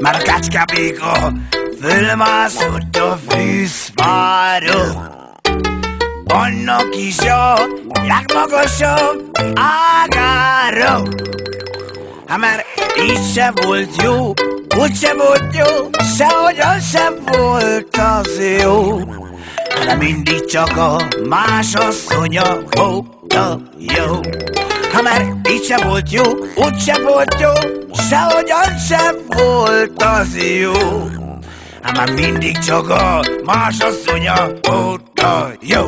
Már a kácska béka fölmászott a fűszfára Annak is a legmagasabb ágára. Ha már így se volt jó, úgy se volt jó, sehogyan sem volt az jó. De mindig csak a más asszonya volt jó ha már így se volt jó, úgy se volt jó, sehogyan sem volt az jó. Ha már mindig csak a más asszonya volt a jó.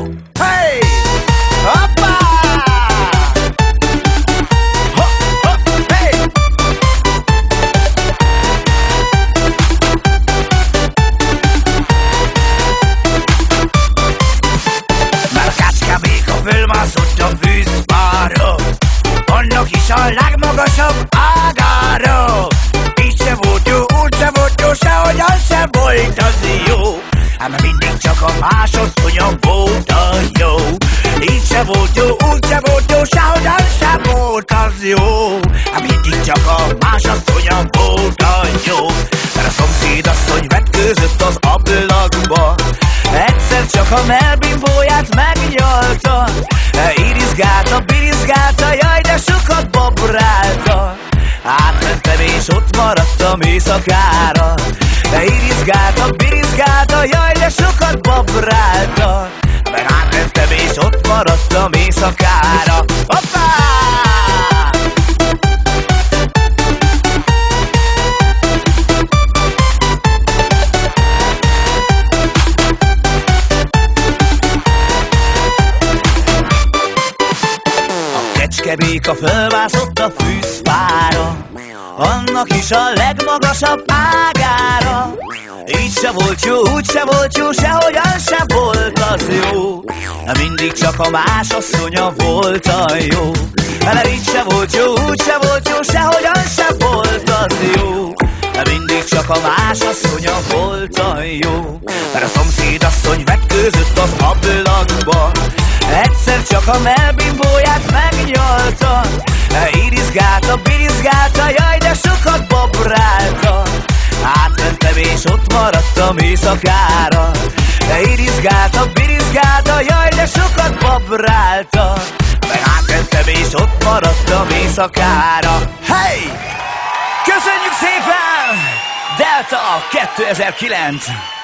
Is a legmagasabb ágára Így se volt jó, úgy se volt jó, sehogyan se volt az jó. Ám mindig csak a másodszonya volt a jó. Így se volt jó, úgy se volt jó, sehogyan se volt az jó. Ám mindig csak a másodszonya volt a jó. Mert a szomszéd asszony vetkőzött az ablakba. Egyszer csak a melbimbóját Átmentem és ott maradtam éjszakára. De irizgálta, birizgálta, jaj de sokat babrálta. Meg átmentem és ott maradtam éjszakára. Hoppá! Kecskebéka fölvászott a fűszfára Annak is a legmagasabb ágára. Így se volt jó, úgy se volt jó, sehogyan se volt az jó. Mindig csak a más asszonya volt a jó. Mert így se volt jó, úgy se volt jó, sehogyan se volt az jó. Mindig csak a más asszonya volt a jó. Mert a szomszéd asszony vetkőzött az ablakba. Egyszer csak a melbimbóját megnyalta. Irizgálta, birizgálta, és ott maradtam éjszakára Irizgálta, birizgálta, jaj de sokat babrálta Meg átmentem és ott maradtam éjszakára Hey! Köszönjük szépen! Delta 2009!